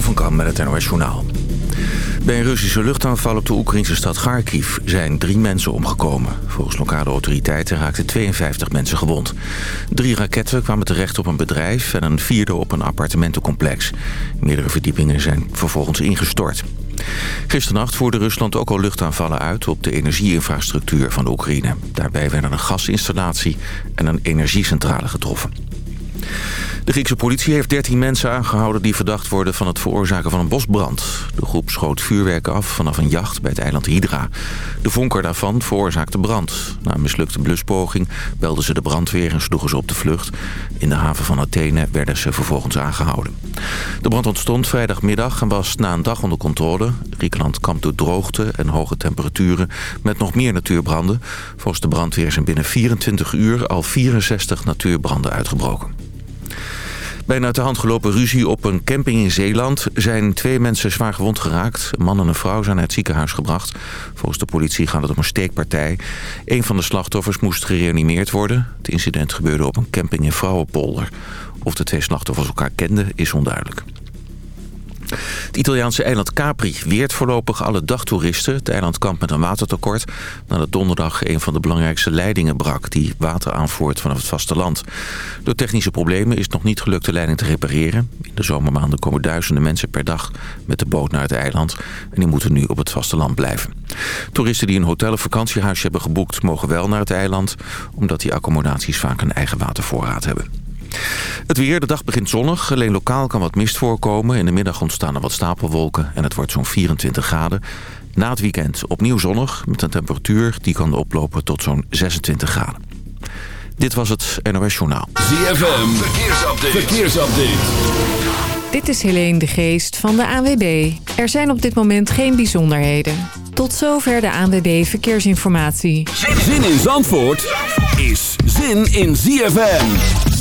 Van Kam met het NOS. Bij een Russische luchtaanval op de Oekraïnse stad Kharkiv zijn drie mensen omgekomen. Volgens lokale autoriteiten raakten 52 mensen gewond. Drie raketten kwamen terecht op een bedrijf en een vierde op een appartementencomplex. Meerdere verdiepingen zijn vervolgens ingestort. Gisternacht voerde Rusland ook al luchtaanvallen uit op de energieinfrastructuur van de Oekraïne. Daarbij werden een gasinstallatie en een energiecentrale getroffen. De Griekse politie heeft 13 mensen aangehouden die verdacht worden van het veroorzaken van een bosbrand. De groep schoot vuurwerk af vanaf een jacht bij het eiland Hydra. De vonker daarvan veroorzaakte brand. Na een mislukte bluspoging belden ze de brandweer en sloegen ze op de vlucht. In de haven van Athene werden ze vervolgens aangehouden. De brand ontstond vrijdagmiddag en was na een dag onder controle. Griekenland kampt door droogte en hoge temperaturen met nog meer natuurbranden. Volgens de brandweer zijn binnen 24 uur al 64 natuurbranden uitgebroken. Bij een uit de hand gelopen ruzie op een camping in Zeeland... zijn twee mensen zwaar gewond geraakt. Een man en een vrouw zijn naar het ziekenhuis gebracht. Volgens de politie gaat het om een steekpartij. Een van de slachtoffers moest gereanimeerd worden. Het incident gebeurde op een camping in Vrouwenpolder. Of de twee slachtoffers elkaar kenden is onduidelijk. Het Italiaanse eiland Capri weert voorlopig alle dagtoeristen. Het eiland kampt met een watertekort nadat donderdag een van de belangrijkste leidingen brak... die water aanvoert vanaf het vasteland. Door technische problemen is het nog niet gelukt de leiding te repareren. In de zomermaanden komen duizenden mensen per dag met de boot naar het eiland... en die moeten nu op het vasteland blijven. Toeristen die een hotel of vakantiehuisje hebben geboekt mogen wel naar het eiland... omdat die accommodaties vaak een eigen watervoorraad hebben. Het weer, de dag begint zonnig. Alleen lokaal kan wat mist voorkomen. In de middag ontstaan er wat stapelwolken en het wordt zo'n 24 graden. Na het weekend opnieuw zonnig met een temperatuur die kan oplopen tot zo'n 26 graden. Dit was het NOS Journaal. ZFM, verkeersupdate. verkeersupdate. Dit is Helene de Geest van de ANWB. Er zijn op dit moment geen bijzonderheden. Tot zover de ANWB Verkeersinformatie. Zin in Zandvoort is zin in ZFM.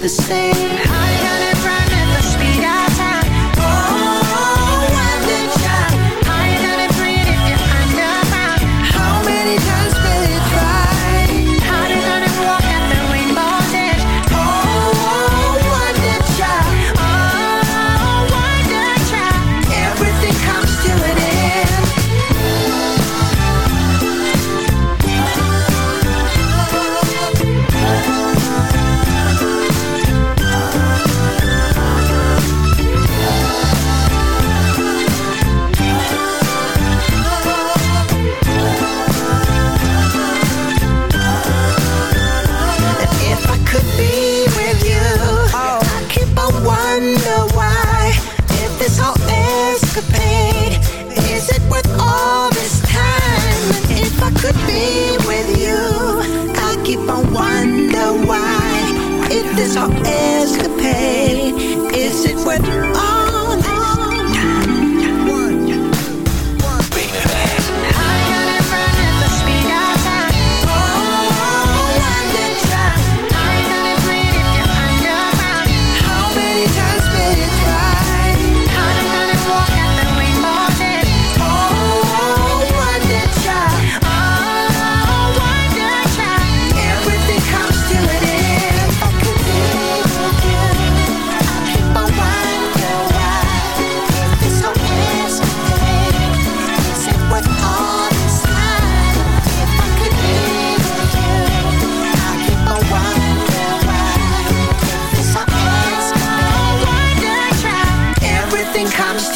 The same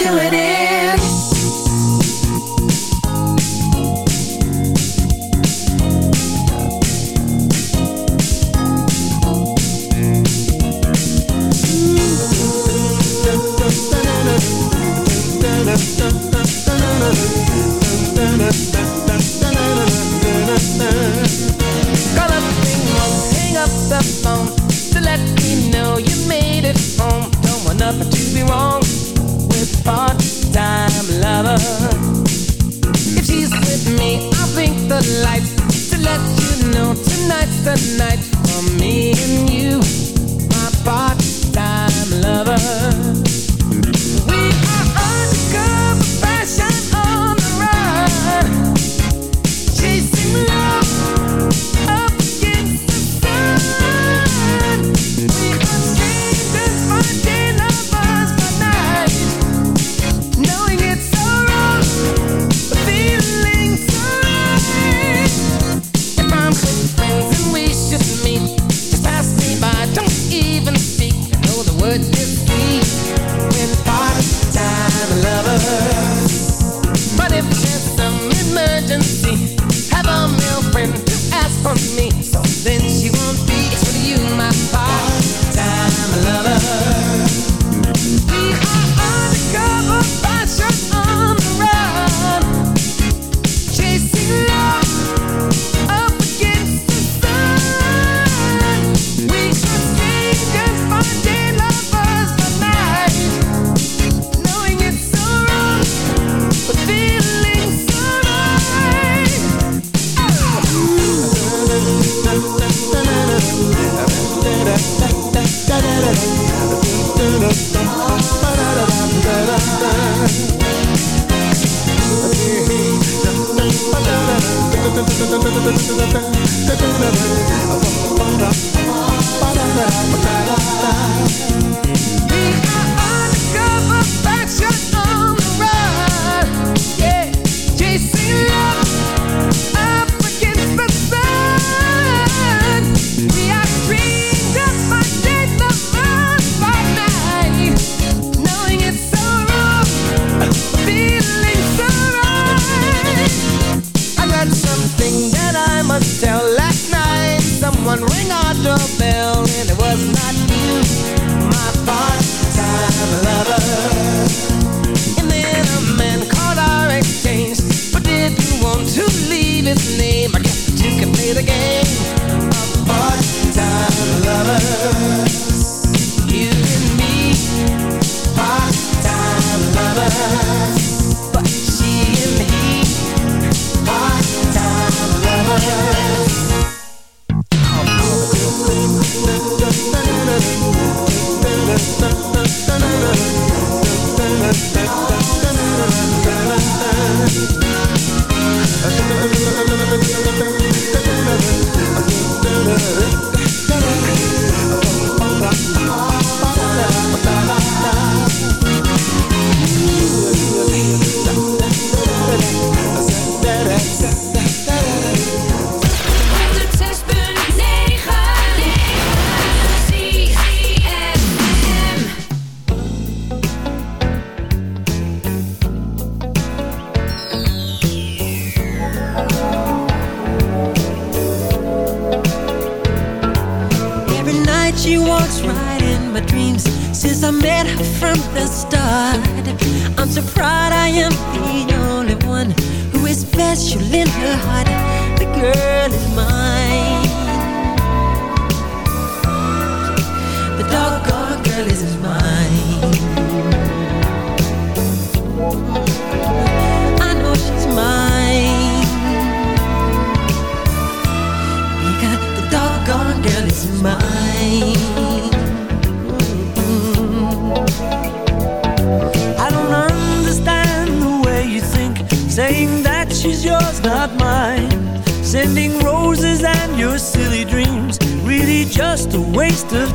comes to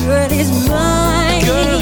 girl is mine. Girl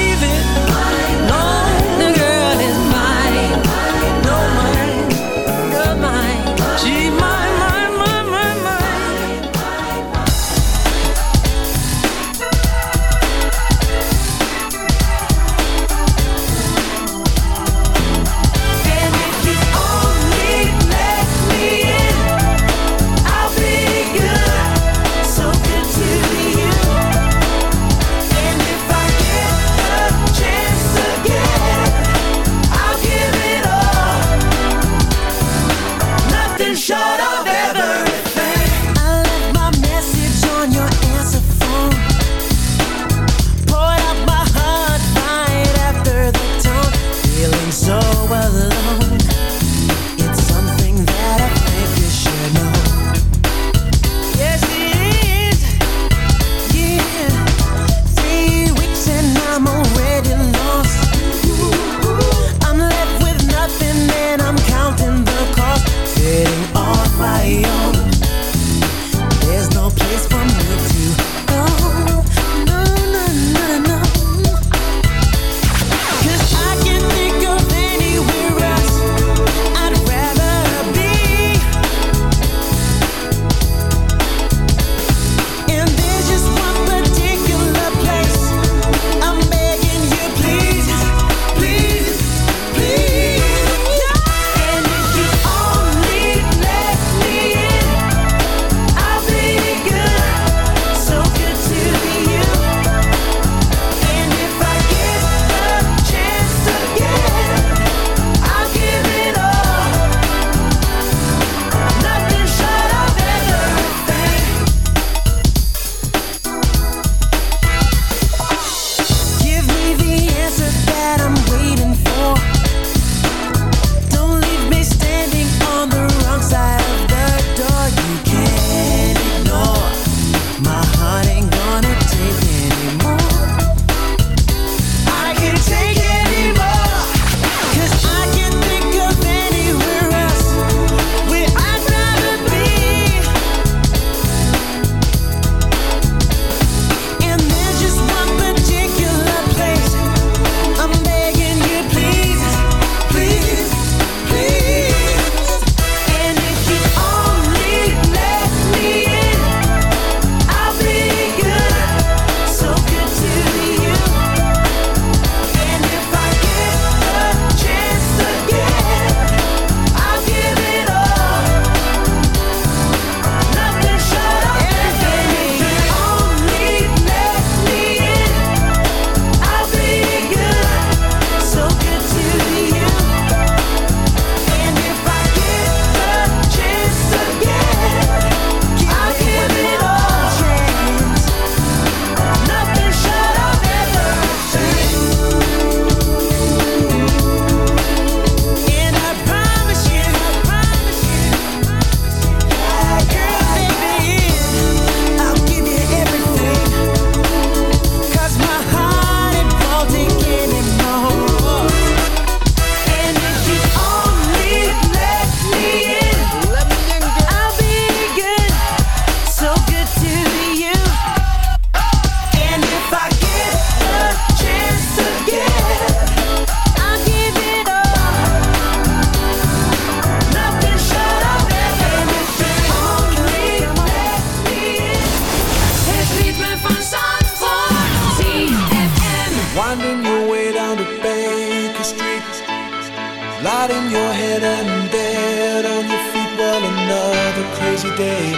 day.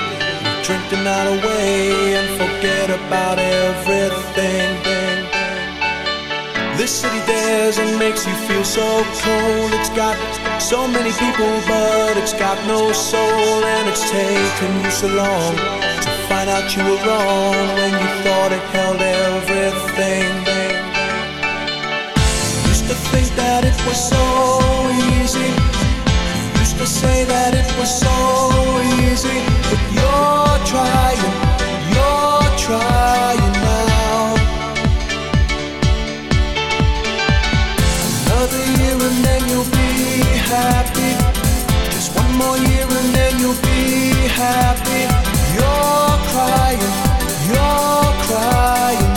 Drink the night away and forget about everything. This city dares and makes you feel so cold. It's got so many people, but it's got no soul. And it's taken you so long to find out you were wrong when you thought it held everything. Used to think that it was so easy say that it was so easy, but you're trying, you're trying now. Another year and then you'll be happy. Just one more year and then you'll be happy. You're crying, you're crying.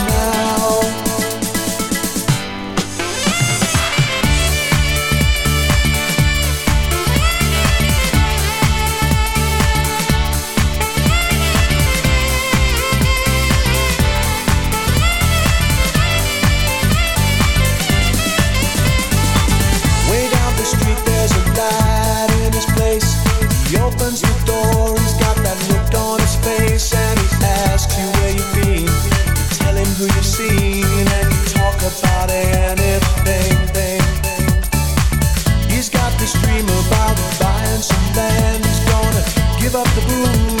up the booze.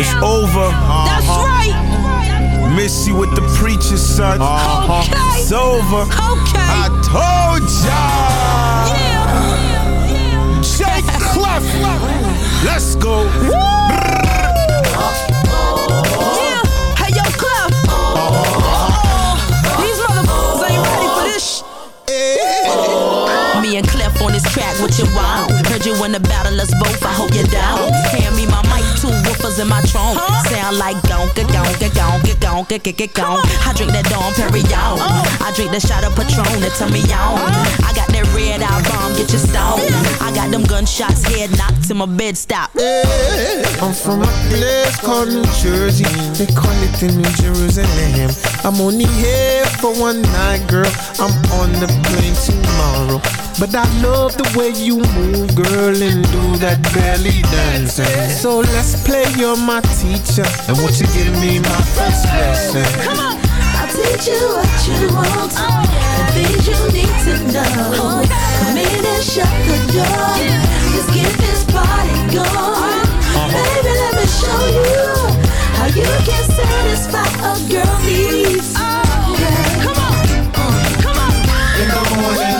It's over. Uh-huh. That's right. Miss you with the preacher son. Uh-huh. Okay. It's over. Okay. I told ya. Yeah. yeah. yeah. Jake Clef. Let's go. What you want? Heard you in the battle, us both, I hope you're down. Hand me my mic, two woofers in my trunk. Sound like gonka, gonka, gonka, gonka, gonka, gonka. I drink that Dom Perignon. Oh. I drink the shot of Patron that turn me on. I got that red eye bomb, get you stoned. I got them gunshots, head knocked till my bed stop. I'm from a place called New Jersey. They call it the New Jerusalem. I'm only here for one night, girl. I'm on the plane tomorrow. But I love the way you move, girl, and do that belly dancing. So let's play, you're my teacher. And won't you give me my first lesson? Come on. I'll teach you what you want and things you need to know. Come in and shut the door. Let's get this party going. Baby, let me show you how you can satisfy a girl needs. Yeah. Come on. Come on. In the morning,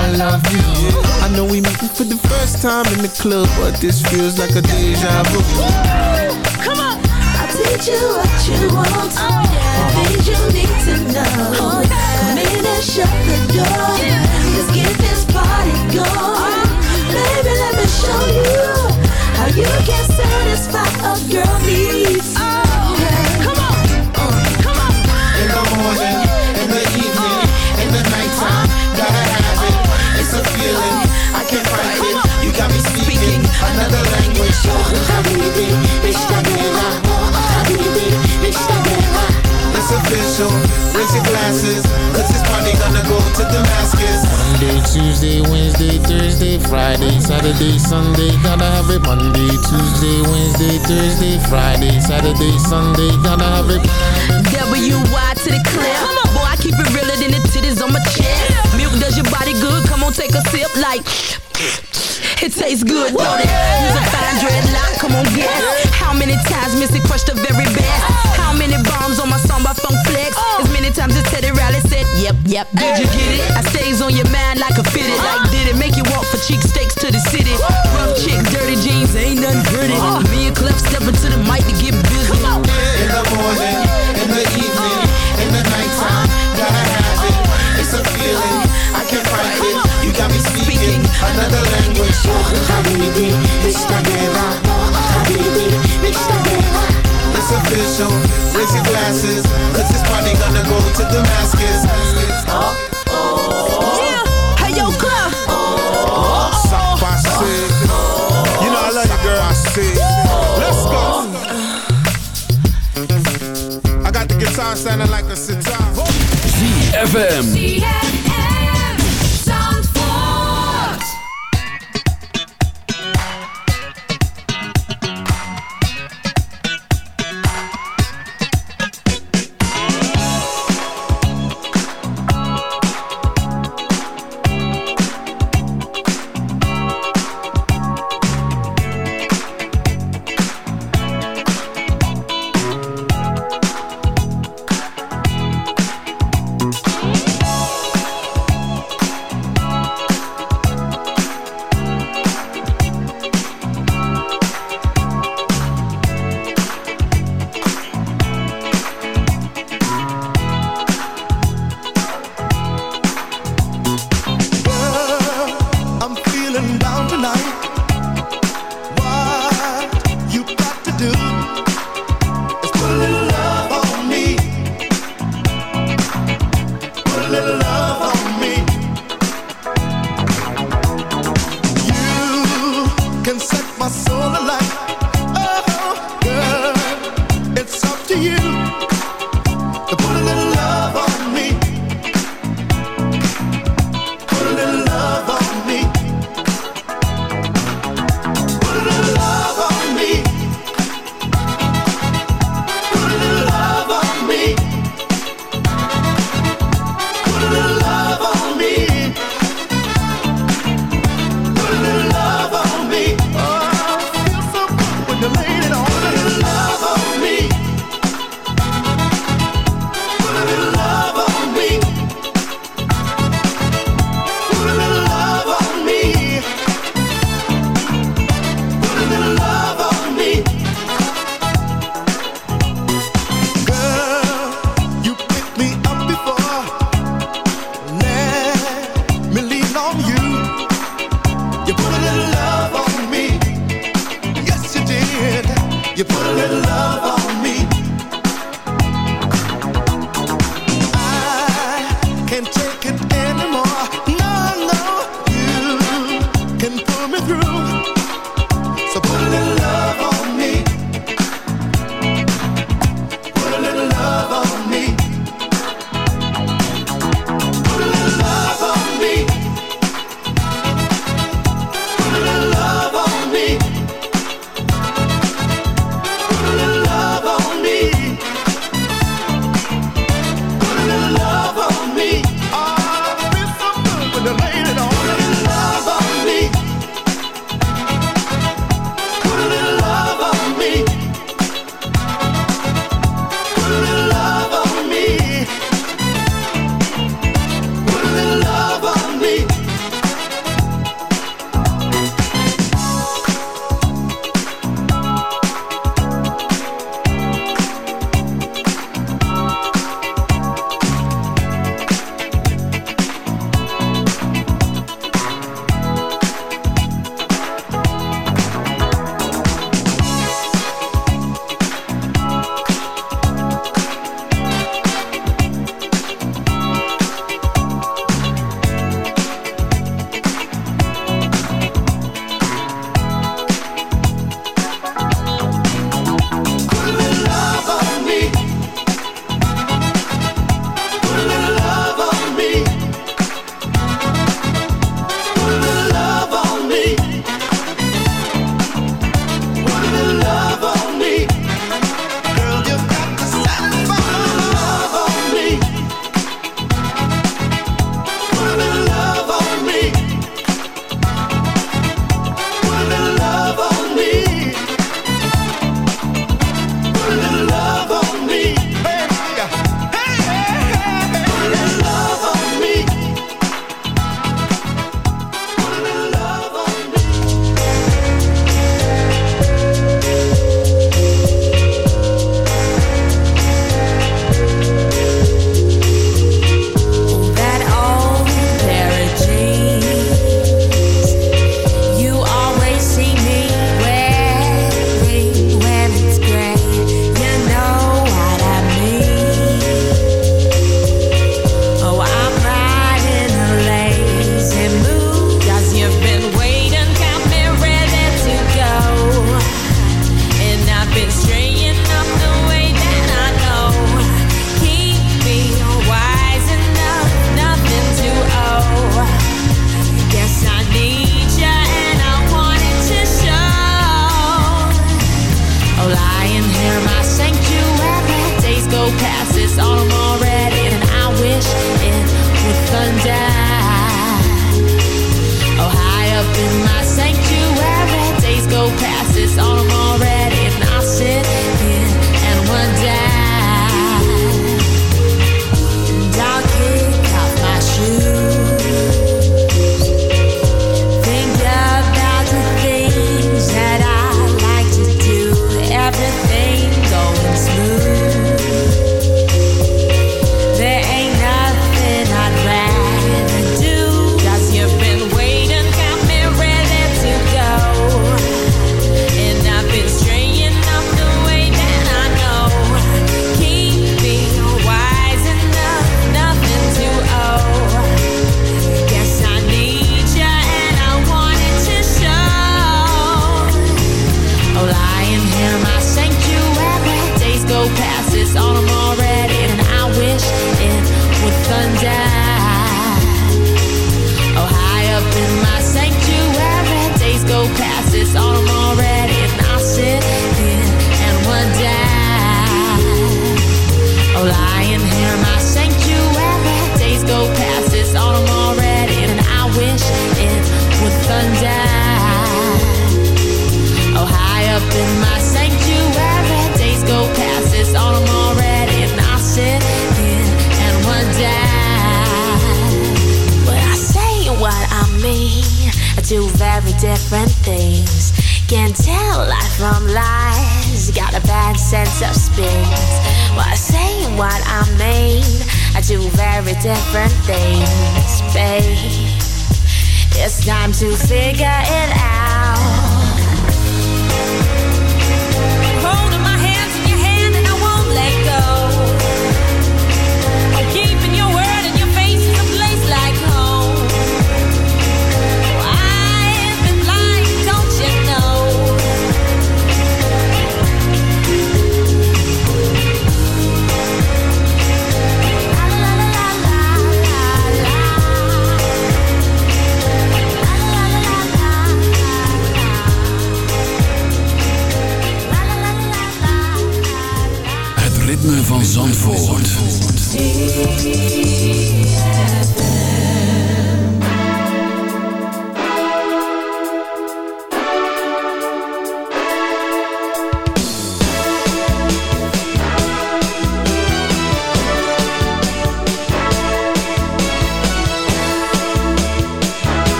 I love you. I know we meeting for the first time in the club, but this feels like a deja vu. Come on. I'll teach you what you want uh-huh. and things you need to know. Come in and shut the door. Let's get this party going. Uh-huh. Baby, let me show you how you can satisfy a girl needs. Yeah. Another language. Habibi, it's the guerra. Oh, Habibi, it's the guerra. It's official, raise your glasses, cause this party gonna go to Damascus. Monday, Tuesday, Wednesday, Thursday, Friday, Saturday, Sunday, gotta have it. Monday, Tuesday, Wednesday, Thursday, Friday, Saturday, Sunday, gotta have it. W-Y to the clear. Boy, I keep it realer than the titties on my chest. Milk does your body good. Come on, take a sip like. It tastes good, don't it? Use a fine dreadlock, come on, guess. How many times Missy crushed the very best? How many bombs on my song by Funk Flex? As many times as Teddy Riley said, Yep, yep, did you get it? I stays on your mind like a fitted. Like, did it make you walk for cheek steaks to the city? Language. Habibi, it's the it's the guerra. It's official, raise your glasses, cause this party gonna go to Damascus. Yeah, hey yo, Clef. Suck by six. You know I love you, girl. Let's go. I got the guitar sounding like a sitar. ZFM. ZFM